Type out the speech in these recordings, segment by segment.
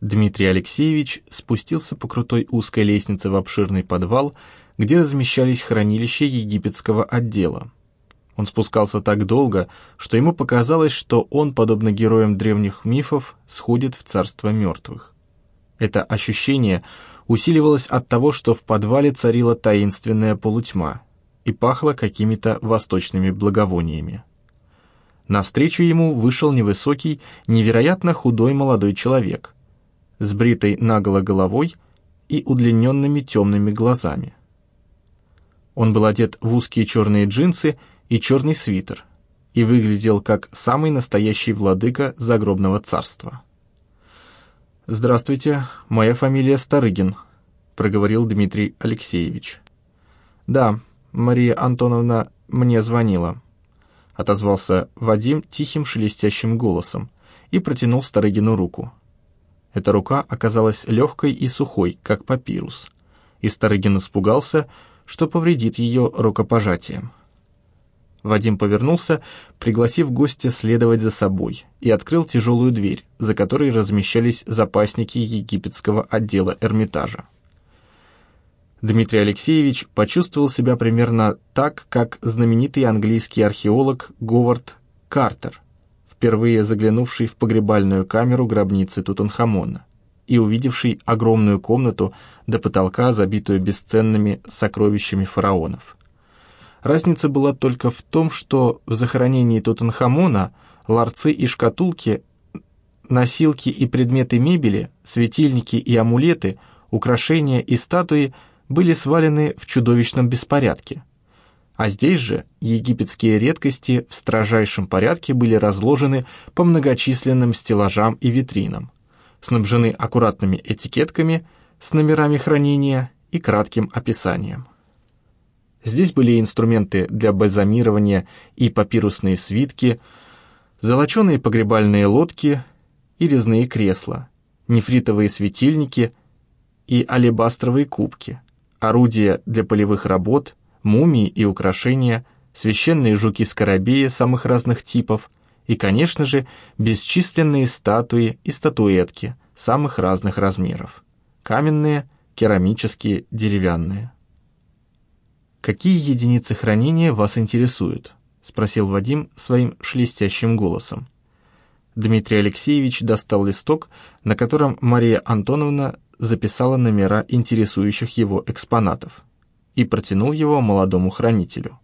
Дмитрий Алексеевич спустился по крутой узкой лестнице в обширный подвал, где размещались хранилища египетского отдела. Он спускался так долго, что ему показалось, что он, подобно героям древних мифов, сходит в царство мертвых. Это ощущение усиливалось от того, что в подвале царила таинственная полутьма и пахло какими-то восточными благовониями. Навстречу ему вышел невысокий, невероятно худой молодой человек с бритой наголо головой и удлиненными темными глазами. Он был одет в узкие черные джинсы и черный свитер и выглядел как самый настоящий владыка загробного царства. «Здравствуйте, моя фамилия Старыгин», — проговорил Дмитрий Алексеевич. «Да, Мария Антоновна мне звонила», — отозвался Вадим тихим шелестящим голосом и протянул Старыгину руку. Эта рука оказалась легкой и сухой, как папирус, и Старыгин испугался, что повредит ее рукопожатием. Вадим повернулся, пригласив гостя следовать за собой, и открыл тяжелую дверь, за которой размещались запасники египетского отдела Эрмитажа. Дмитрий Алексеевич почувствовал себя примерно так, как знаменитый английский археолог Говард Картер, впервые заглянувший в погребальную камеру гробницы Тутанхамона и увидевший огромную комнату до потолка, забитую бесценными сокровищами фараонов. Разница была только в том, что в захоронении Тутанхамона ларцы и шкатулки, носилки и предметы мебели, светильники и амулеты, украшения и статуи были свалены в чудовищном беспорядке. А здесь же египетские редкости в строжайшем порядке были разложены по многочисленным стеллажам и витринам, снабжены аккуратными этикетками с номерами хранения и кратким описанием. Здесь были инструменты для бальзамирования и папирусные свитки, золоченые погребальные лодки и резные кресла, нефритовые светильники и алебастровые кубки, орудия для полевых работ, мумии и украшения, священные жуки-скоробеи самых разных типов и, конечно же, бесчисленные статуи и статуэтки самых разных размеров, каменные, керамические, деревянные. «Какие единицы хранения вас интересуют?» — спросил Вадим своим шелестящим голосом. Дмитрий Алексеевич достал листок, на котором Мария Антоновна записала номера интересующих его экспонатов и протянул его молодому хранителю.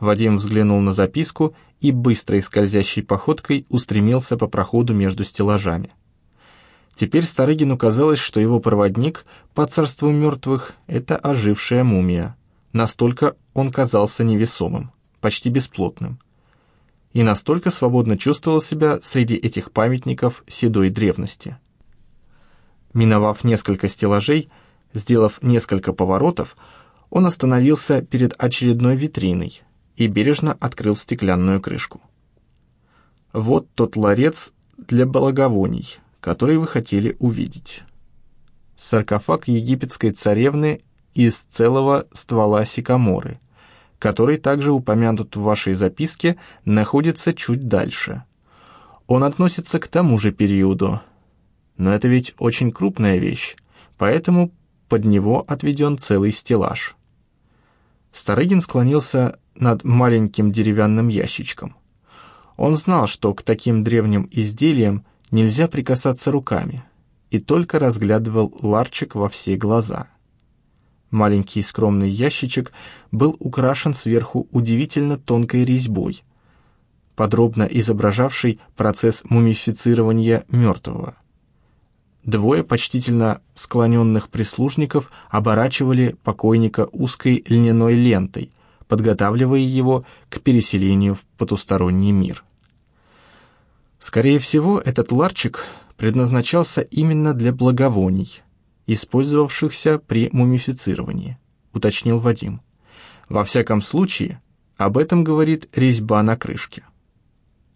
Вадим взглянул на записку и быстрой скользящей походкой устремился по проходу между стеллажами. Теперь Старыгину казалось, что его проводник по царству мертвых — это ожившая мумия. Настолько он казался невесомым, почти бесплотным. И настолько свободно чувствовал себя среди этих памятников седой древности. Миновав несколько стеллажей, сделав несколько поворотов, он остановился перед очередной витриной и бережно открыл стеклянную крышку. Вот тот ларец для благовоний, который вы хотели увидеть. Саркофаг египетской царевны из целого ствола сикаморы, который также упомянут в вашей записке, находится чуть дальше. Он относится к тому же периоду. Но это ведь очень крупная вещь, поэтому под него отведен целый стеллаж. Старыгин склонился над маленьким деревянным ящичком. Он знал, что к таким древним изделиям нельзя прикасаться руками, и только разглядывал ларчик во все глаза. Маленький скромный ящичек был украшен сверху удивительно тонкой резьбой, подробно изображавшей процесс мумифицирования мертвого. Двое почтительно склоненных прислужников оборачивали покойника узкой льняной лентой, подготавливая его к переселению в потусторонний мир. Скорее всего, этот ларчик предназначался именно для благовоний, использовавшихся при мумифицировании, уточнил Вадим. Во всяком случае, об этом говорит резьба на крышке.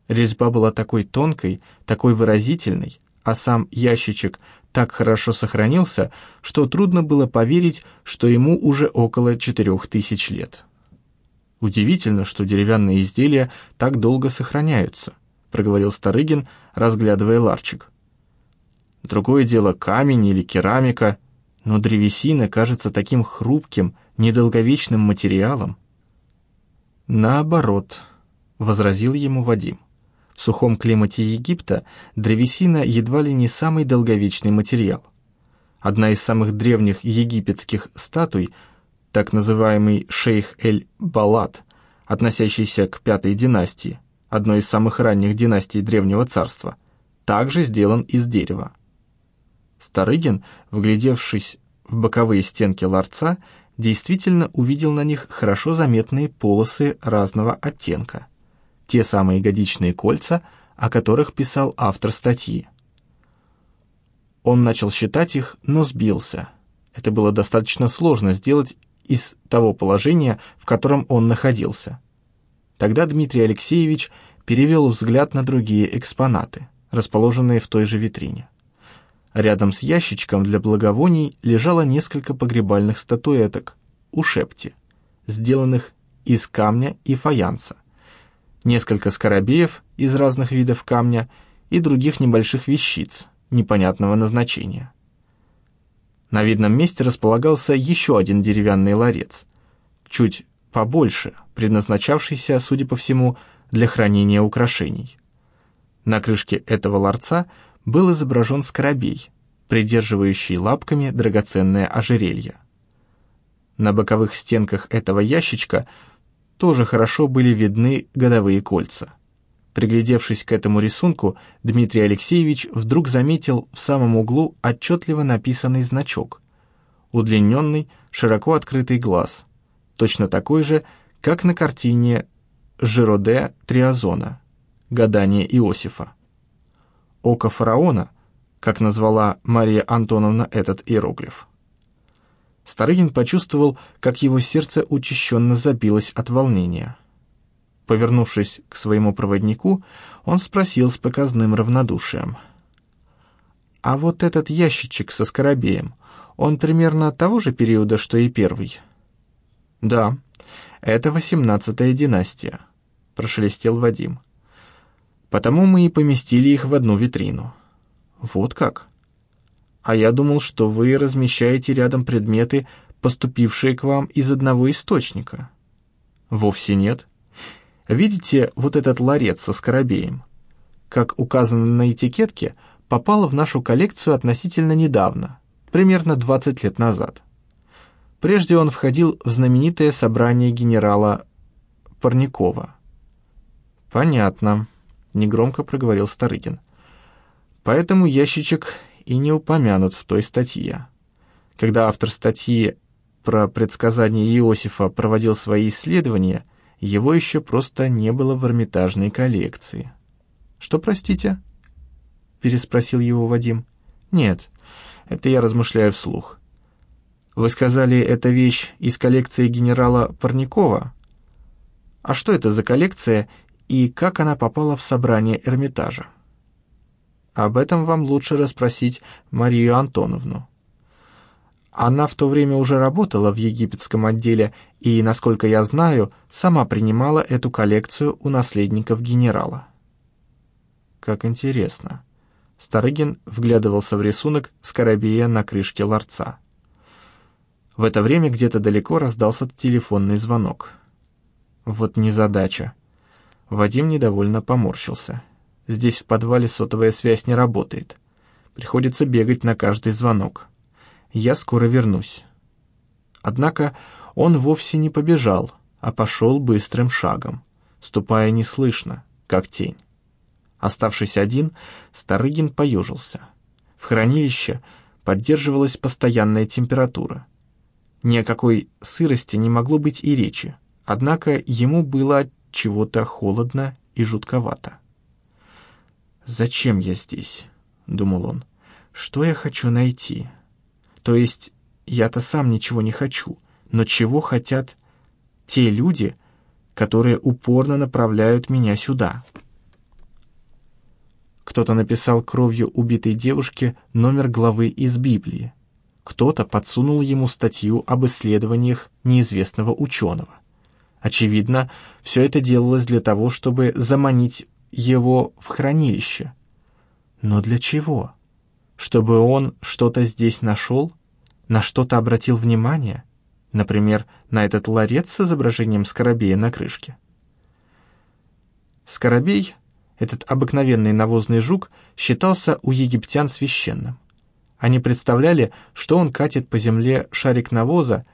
Резьба была такой тонкой, такой выразительной, а сам ящичек так хорошо сохранился, что трудно было поверить, что ему уже около четырех тысяч лет. Удивительно, что деревянные изделия так долго сохраняются проговорил Старыгин, разглядывая ларчик. Другое дело камень или керамика, но древесина кажется таким хрупким, недолговечным материалом. Наоборот, возразил ему Вадим. В сухом климате Египта древесина едва ли не самый долговечный материал. Одна из самых древних египетских статуй, так называемый шейх эль-Балат, относящийся к пятой династии, одной из самых ранних династий Древнего Царства, также сделан из дерева. Старыгин, вглядевшись в боковые стенки ларца, действительно увидел на них хорошо заметные полосы разного оттенка, те самые годичные кольца, о которых писал автор статьи. Он начал считать их, но сбился. Это было достаточно сложно сделать из того положения, в котором он находился. Тогда Дмитрий Алексеевич перевел взгляд на другие экспонаты, расположенные в той же витрине. Рядом с ящичком для благовоний лежало несколько погребальных статуэток у шепти, сделанных из камня и фаянса, несколько скоробеев из разных видов камня и других небольших вещиц непонятного назначения. На видном месте располагался еще один деревянный ларец, чуть побольше, предназначавшийся, судя по всему, для хранения украшений. На крышке этого ларца – был изображен скоробей, придерживающий лапками драгоценное ожерелье. На боковых стенках этого ящичка тоже хорошо были видны годовые кольца. Приглядевшись к этому рисунку, Дмитрий Алексеевич вдруг заметил в самом углу отчетливо написанный значок. Удлиненный, широко открытый глаз, точно такой же, как на картине Жироде Триазона «Гадание Иосифа» око фараона, как назвала Мария Антоновна этот иероглиф. Старыгин почувствовал, как его сердце учащенно забилось от волнения. Повернувшись к своему проводнику, он спросил с показным равнодушием. «А вот этот ящичек со скоробеем, он примерно того же периода, что и первый?» «Да, это восемнадцатая династия», — прошелестел Вадим. Потому мы и поместили их в одну витрину. Вот как? А я думал, что вы размещаете рядом предметы, поступившие к вам из одного источника. Вовсе нет. Видите вот этот ларец со скоробеем? Как указано на этикетке, попало в нашу коллекцию относительно недавно, примерно 20 лет назад. Прежде он входил в знаменитое собрание генерала Парникова. Понятно. — негромко проговорил Старыгин. «Поэтому ящичек и не упомянут в той статье. Когда автор статьи про предсказания Иосифа проводил свои исследования, его еще просто не было в Эрмитажной коллекции». «Что, простите?» — переспросил его Вадим. «Нет, это я размышляю вслух. Вы сказали, это вещь из коллекции генерала Парникова? А что это за коллекция и как она попала в собрание Эрмитажа. Об этом вам лучше расспросить Марию Антоновну. Она в то время уже работала в египетском отделе и, насколько я знаю, сама принимала эту коллекцию у наследников генерала. Как интересно. Старыгин вглядывался в рисунок скоробея на крышке ларца. В это время где-то далеко раздался телефонный звонок. Вот незадача. Вадим недовольно поморщился. Здесь в подвале сотовая связь не работает. Приходится бегать на каждый звонок. Я скоро вернусь. Однако он вовсе не побежал, а пошел быстрым шагом, ступая неслышно, как тень. Оставшись один, Старыгин поежился. В хранилище поддерживалась постоянная температура. Ни о какой сырости не могло быть и речи, однако ему было чего-то холодно и жутковато. «Зачем я здесь?» — думал он. «Что я хочу найти? То есть я-то сам ничего не хочу, но чего хотят те люди, которые упорно направляют меня сюда?» Кто-то написал кровью убитой девушке номер главы из Библии. Кто-то подсунул ему статью об исследованиях неизвестного ученого. Очевидно, все это делалось для того, чтобы заманить его в хранилище. Но для чего? чтобы он что-то здесь нашел, на что-то обратил внимание, например, на этот ларец с изображением скоробея на крышке. Скоробей, этот обыкновенный навозный жук, считался у египтян священным. Они представляли, что он катит по земле шарик навоза,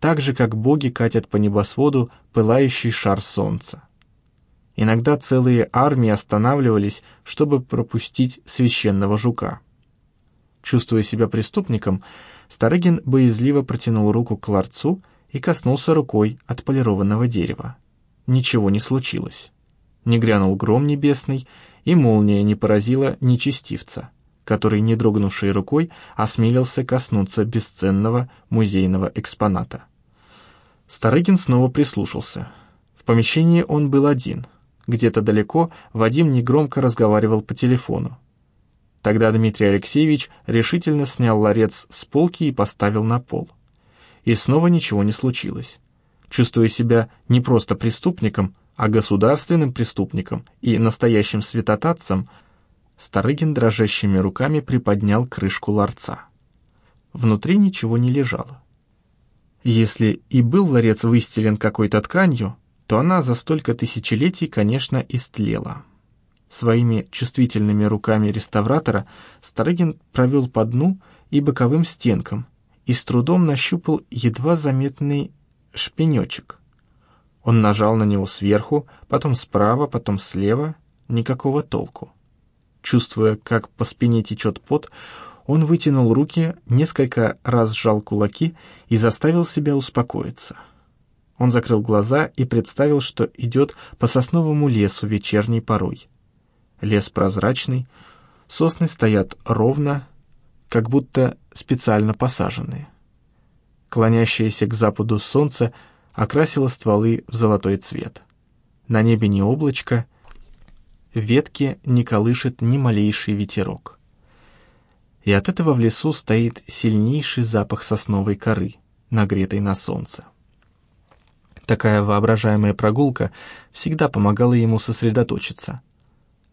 так же, как боги катят по небосводу пылающий шар солнца. Иногда целые армии останавливались, чтобы пропустить священного жука. Чувствуя себя преступником, Старыгин боязливо протянул руку к ларцу и коснулся рукой отполированного дерева. Ничего не случилось. Не грянул гром небесный, и молния не поразила нечестивца, который, не дрогнувшей рукой, осмелился коснуться бесценного музейного экспоната. Старыгин снова прислушался. В помещении он был один. Где-то далеко Вадим негромко разговаривал по телефону. Тогда Дмитрий Алексеевич решительно снял ларец с полки и поставил на пол. И снова ничего не случилось. Чувствуя себя не просто преступником, а государственным преступником и настоящим святотатцем, Старыгин дрожащими руками приподнял крышку ларца. Внутри ничего не лежало. Если и был ларец выстелен какой-то тканью, то она за столько тысячелетий, конечно, истлела. Своими чувствительными руками реставратора Старыгин провел по дну и боковым стенкам и с трудом нащупал едва заметный шпенечек. Он нажал на него сверху, потом справа, потом слева. Никакого толку. Чувствуя, как по спине течет пот, он вытянул руки, несколько раз сжал кулаки и заставил себя успокоиться. Он закрыл глаза и представил, что идет по сосновому лесу вечерней порой. Лес прозрачный, сосны стоят ровно, как будто специально посаженные. Клонящееся к западу солнце окрасило стволы в золотой цвет. На небе не облачко, ветки не колышет ни малейший ветерок. И от этого в лесу стоит сильнейший запах сосновой коры, нагретой на солнце. Такая воображаемая прогулка всегда помогала ему сосредоточиться —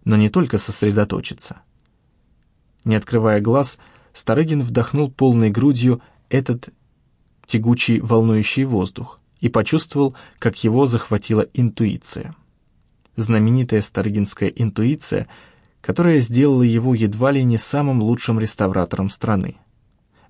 но не только сосредоточиться. Не открывая глаз, Старыгин вдохнул полной грудью этот тягучий волнующий воздух и почувствовал, как его захватила интуиция. Знаменитая старыгинская интуиция, которая сделала его едва ли не самым лучшим реставратором страны.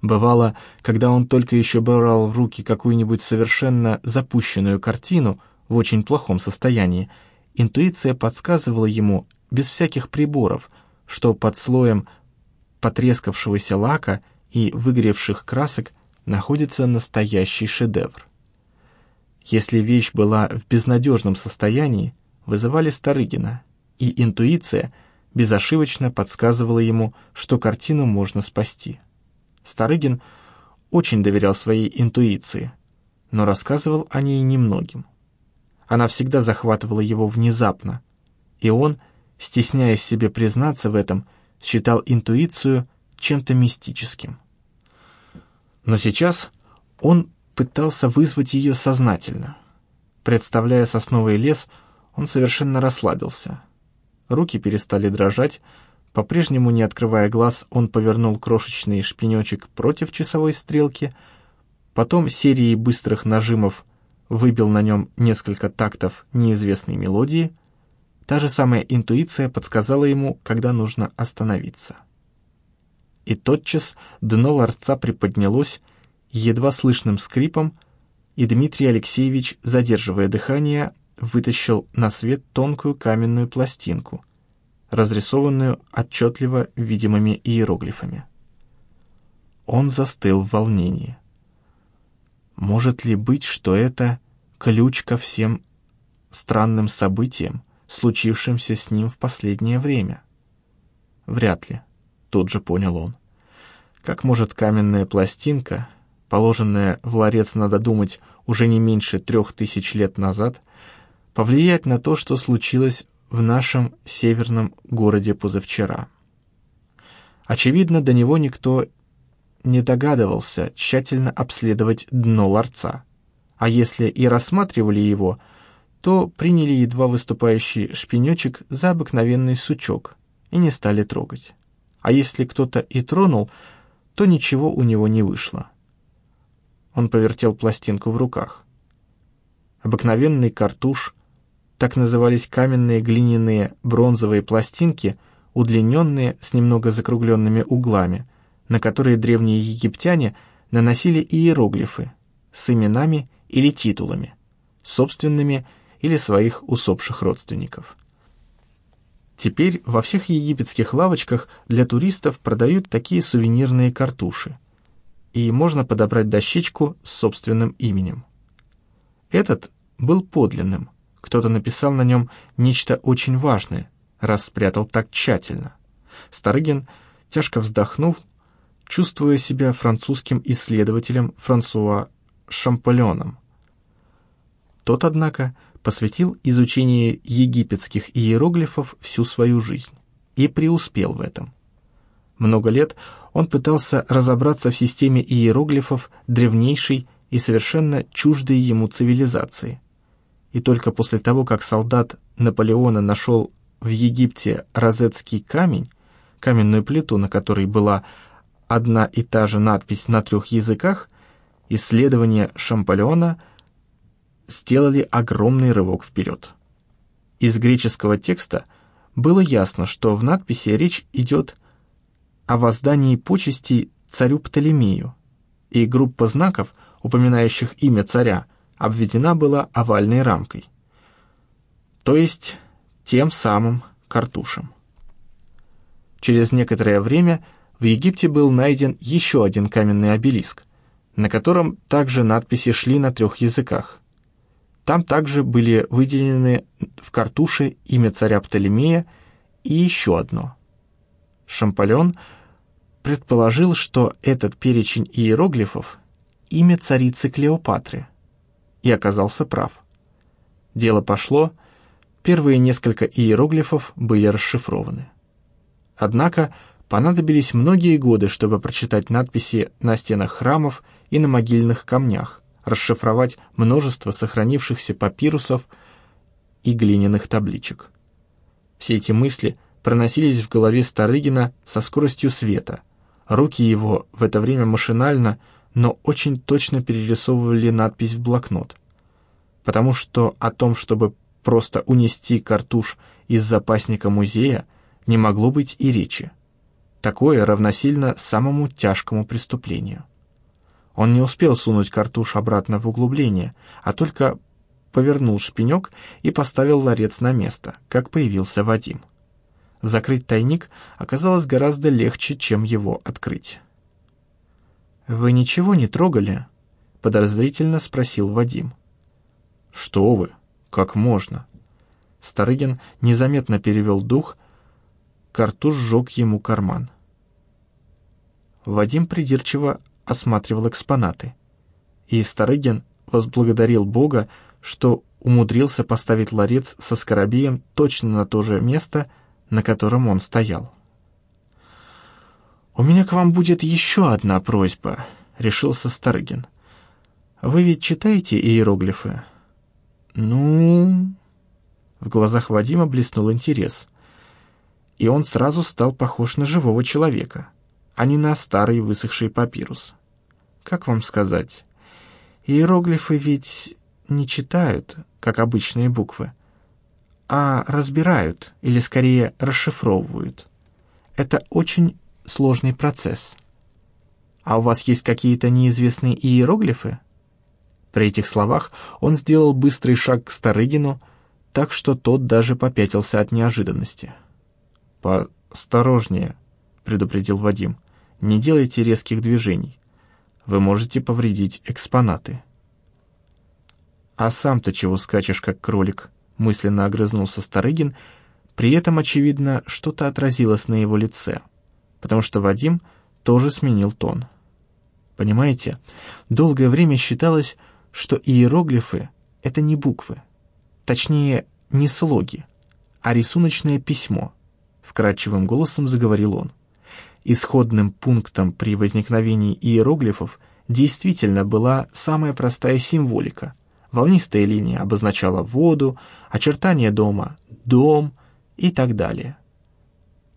Бывало, когда он только еще брал в руки какую-нибудь совершенно запущенную картину в очень плохом состоянии, интуиция подсказывала ему без всяких приборов, что под слоем потрескавшегося лака и выгоревших красок находится настоящий шедевр. Если вещь была в безнадежном состоянии, вызывали Старыгина, и интуиция безошибочно подсказывала ему, что картину можно спасти. Старыгин очень доверял своей интуиции, но рассказывал о ней немногим. Она всегда захватывала его внезапно, и он – стесняясь себе признаться в этом, считал интуицию чем-то мистическим. Но сейчас он пытался вызвать ее сознательно. Представляя сосновый лес, он совершенно расслабился. Руки перестали дрожать, по-прежнему не открывая глаз, он повернул крошечный шпинечек против часовой стрелки, потом серией быстрых нажимов выбил на нем несколько тактов неизвестной мелодии — Та же самая интуиция подсказала ему, когда нужно остановиться. И тотчас дно ларца приподнялось едва слышным скрипом, и Дмитрий Алексеевич, задерживая дыхание, вытащил на свет тонкую каменную пластинку, разрисованную отчетливо видимыми иероглифами. Он застыл в волнении. Может ли быть, что это ключ ко всем странным событиям, случившимся с ним в последнее время? Вряд ли, тут же понял он. Как может каменная пластинка, положенная в ларец, надо думать, уже не меньше трех тысяч лет назад, повлиять на то, что случилось в нашем северном городе позавчера? Очевидно, до него никто не догадывался тщательно обследовать дно ларца, а если и рассматривали его – то приняли едва выступающий шпинечек за обыкновенный сучок и не стали трогать. а если кто-то и тронул, то ничего у него не вышло. Он повертел пластинку в руках. Обыкновенный картуш, так назывались каменные, глиняные, бронзовые пластинки, удлиненные с немного закругленными углами, на которые древние египтяне наносили иероглифы с именами или титулами, собственными или своих усопших родственников. Теперь во всех египетских лавочках для туристов продают такие сувенирные картуши, и можно подобрать дощечку с собственным именем. Этот был подлинным, кто-то написал на нем нечто очень важное, раз спрятал так тщательно. Старыгин, тяжко вздохнув, чувствуя себя французским исследователем Франсуа Шамполеоном. Тот, однако, посвятил изучению египетских иероглифов всю свою жизнь и преуспел в этом. Много лет он пытался разобраться в системе иероглифов древнейшей и совершенно чуждой ему цивилизации. И только после того, как солдат Наполеона нашел в Египте розетский камень, каменную плиту, на которой была одна и та же надпись на трех языках, исследования Шамполеона – сделали огромный рывок вперед. Из греческого текста было ясно, что в надписи речь идет о воздании почестей царю Птолемею, и группа знаков, упоминающих имя царя, обведена была овальной рамкой, то есть тем самым картушем. Через некоторое время в Египте был найден еще один каменный обелиск, на котором также надписи шли на трех языках. Там также были выделены в картуше имя царя Птолемея и еще одно. Шампален предположил, что этот перечень иероглифов — имя царицы Клеопатры, и оказался прав. Дело пошло, первые несколько иероглифов были расшифрованы. Однако понадобились многие годы, чтобы прочитать надписи на стенах храмов и на могильных камнях, расшифровать множество сохранившихся папирусов и глиняных табличек. Все эти мысли проносились в голове Старыгина со скоростью света. Руки его в это время машинально, но очень точно перерисовывали надпись в блокнот. Потому что о том, чтобы просто унести картуш из запасника музея, не могло быть и речи. Такое равносильно самому тяжкому преступлению. Он не успел сунуть картуш обратно в углубление, а только повернул шпинек и поставил ларец на место, как появился Вадим. Закрыть тайник оказалось гораздо легче, чем его открыть. «Вы ничего не трогали?» — подозрительно спросил Вадим. «Что вы? Как можно?» Старыгин незаметно перевел дух, картуш сжег ему карман. Вадим придирчиво осматривал экспонаты. И Старыгин возблагодарил Бога, что умудрился поставить ларец со скоробеем точно на то же место, на котором он стоял. «У меня к вам будет еще одна просьба», — решился Старыгин. «Вы ведь читаете иероглифы?» «Ну...» В глазах Вадима блеснул интерес. И он сразу стал похож на живого человека — а не на старый высохший папирус. Как вам сказать? Иероглифы ведь не читают, как обычные буквы, а разбирают, или скорее расшифровывают. Это очень сложный процесс. А у вас есть какие-то неизвестные иероглифы? При этих словах он сделал быстрый шаг к Старыгину, так что тот даже попятился от неожиданности. «Поосторожнее», — предупредил Вадим. Не делайте резких движений. Вы можете повредить экспонаты. «А сам-то чего скачешь, как кролик?» — мысленно огрызнулся Старыгин. При этом, очевидно, что-то отразилось на его лице, потому что Вадим тоже сменил тон. Понимаете, долгое время считалось, что иероглифы — это не буквы, точнее, не слоги, а рисуночное письмо, — вкрадчивым голосом заговорил он. Исходным пунктом при возникновении иероглифов действительно была самая простая символика. Волнистая линия обозначала воду, очертания дома — дом и так далее.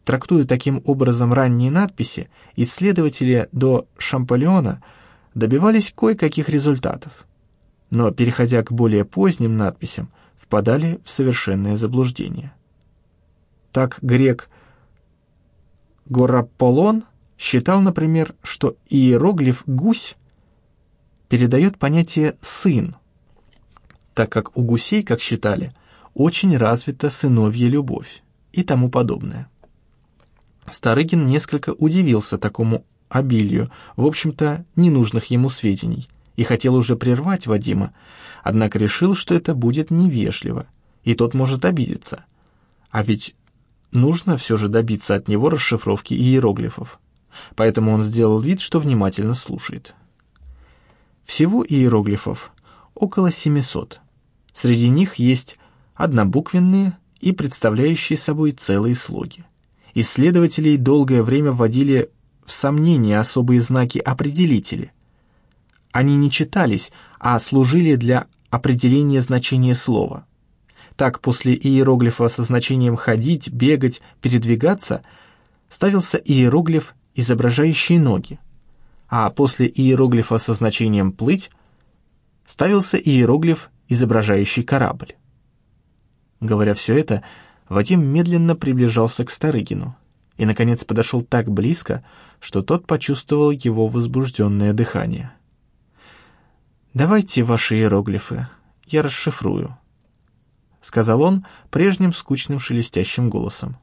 Трактуя таким образом ранние надписи, исследователи до Шампальона добивались кое-каких результатов. Но, переходя к более поздним надписям, впадали в совершенное заблуждение. Так грек Гораполон считал, например, что иероглиф «гусь» передает понятие «сын», так как у гусей, как считали, очень развита сыновья любовь и тому подобное. Старыгин несколько удивился такому обилию, в общем-то, ненужных ему сведений, и хотел уже прервать Вадима, однако решил, что это будет невежливо, и тот может обидеться. А ведь нужно все же добиться от него расшифровки иероглифов. Поэтому он сделал вид, что внимательно слушает. Всего иероглифов около 700. Среди них есть однобуквенные и представляющие собой целые слоги. Исследователей долгое время вводили в сомнение особые знаки-определители. Они не читались, а служили для определения значения слова. Так, после иероглифа со значением «ходить», «бегать», «передвигаться» ставился иероглиф, изображающий ноги, а после иероглифа со значением «плыть» ставился иероглиф, изображающий корабль. Говоря все это, Вадим медленно приближался к Старыгину и, наконец, подошел так близко, что тот почувствовал его возбужденное дыхание. «Давайте ваши иероглифы, я расшифрую», — сказал он прежним скучным шелестящим голосом.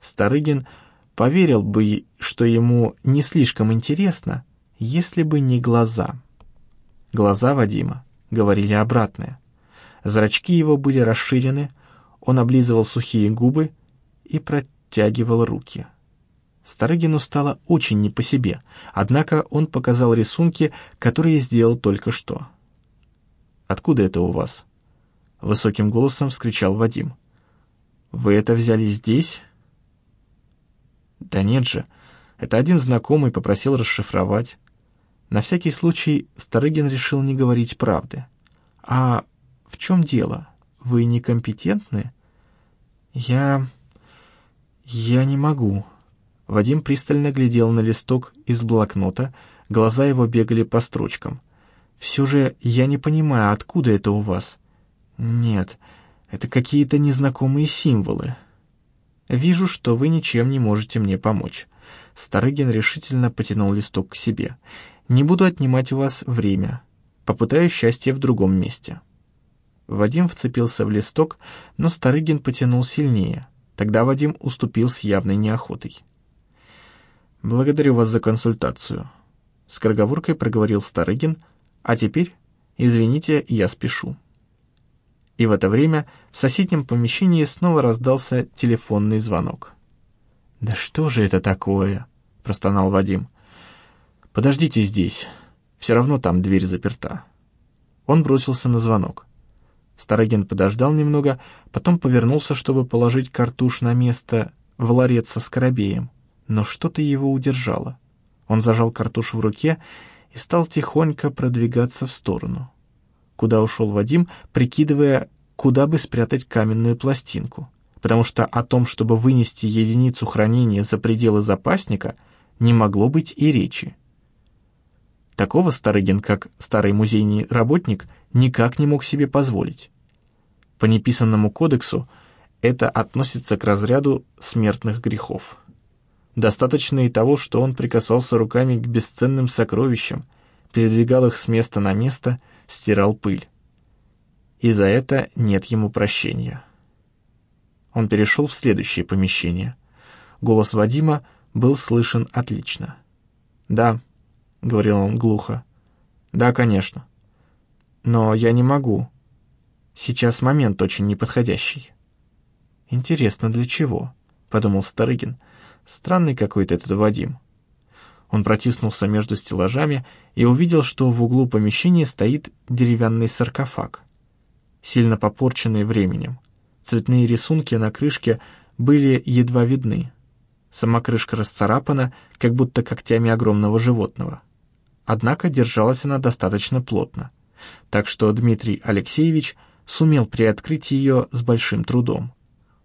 Старыгин поверил бы, что ему не слишком интересно, если бы не глаза. Глаза Вадима говорили обратное. Зрачки его были расширены, он облизывал сухие губы и протягивал руки. Старыгину стало очень не по себе, однако он показал рисунки, которые сделал только что. «Откуда это у вас?» — высоким голосом вскричал Вадим. «Вы это взяли здесь?» «Да нет же, это один знакомый попросил расшифровать». На всякий случай Старыгин решил не говорить правды. «А в чем дело?» Вы некомпетентны? Я... я не могу. Вадим пристально глядел на листок из блокнота, глаза его бегали по строчкам. Все же я не понимаю, откуда это у вас? Нет, это какие-то незнакомые символы. Вижу, что вы ничем не можете мне помочь. Старыгин решительно потянул листок к себе. Не буду отнимать у вас время. Попытаюсь счастье в другом месте. Вадим вцепился в листок, но Старыгин потянул сильнее. Тогда Вадим уступил с явной неохотой. «Благодарю вас за консультацию», — скороговоркой проговорил Старыгин, «а теперь, извините, я спешу». И в это время в соседнем помещении снова раздался телефонный звонок. «Да что же это такое?» — простонал Вадим. «Подождите здесь, все равно там дверь заперта». Он бросился на звонок. Старыгин подождал немного, потом повернулся, чтобы положить картуш на место в ларец со скоробеем, но что-то его удержало. Он зажал картуш в руке и стал тихонько продвигаться в сторону. Куда ушел Вадим, прикидывая, куда бы спрятать каменную пластинку, потому что о том, чтобы вынести единицу хранения за пределы запасника, не могло быть и речи. Такого Старыгин, как старый музейный работник, никак не мог себе позволить. По неписанному кодексу это относится к разряду смертных грехов. Достаточно и того, что он прикасался руками к бесценным сокровищам, передвигал их с места на место, стирал пыль. И за это нет ему прощения. Он перешел в следующее помещение. Голос Вадима был слышен отлично. «Да», — говорил он глухо, — «да, конечно». Но я не могу. Сейчас момент очень неподходящий. Интересно, для чего? Подумал Старыгин. Странный какой-то этот Вадим. Он протиснулся между стеллажами и увидел, что в углу помещения стоит деревянный саркофаг, сильно попорченный временем. Цветные рисунки на крышке были едва видны. Сама крышка расцарапана, как будто когтями огромного животного. Однако держалась она достаточно плотно так что Дмитрий Алексеевич сумел приоткрыть ее с большим трудом.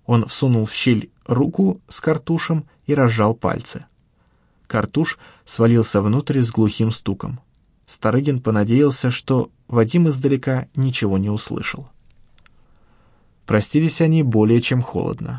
Он всунул в щель руку с картушем и разжал пальцы. Картуш свалился внутрь с глухим стуком. Старыгин понадеялся, что Вадим издалека ничего не услышал. Простились они более чем холодно.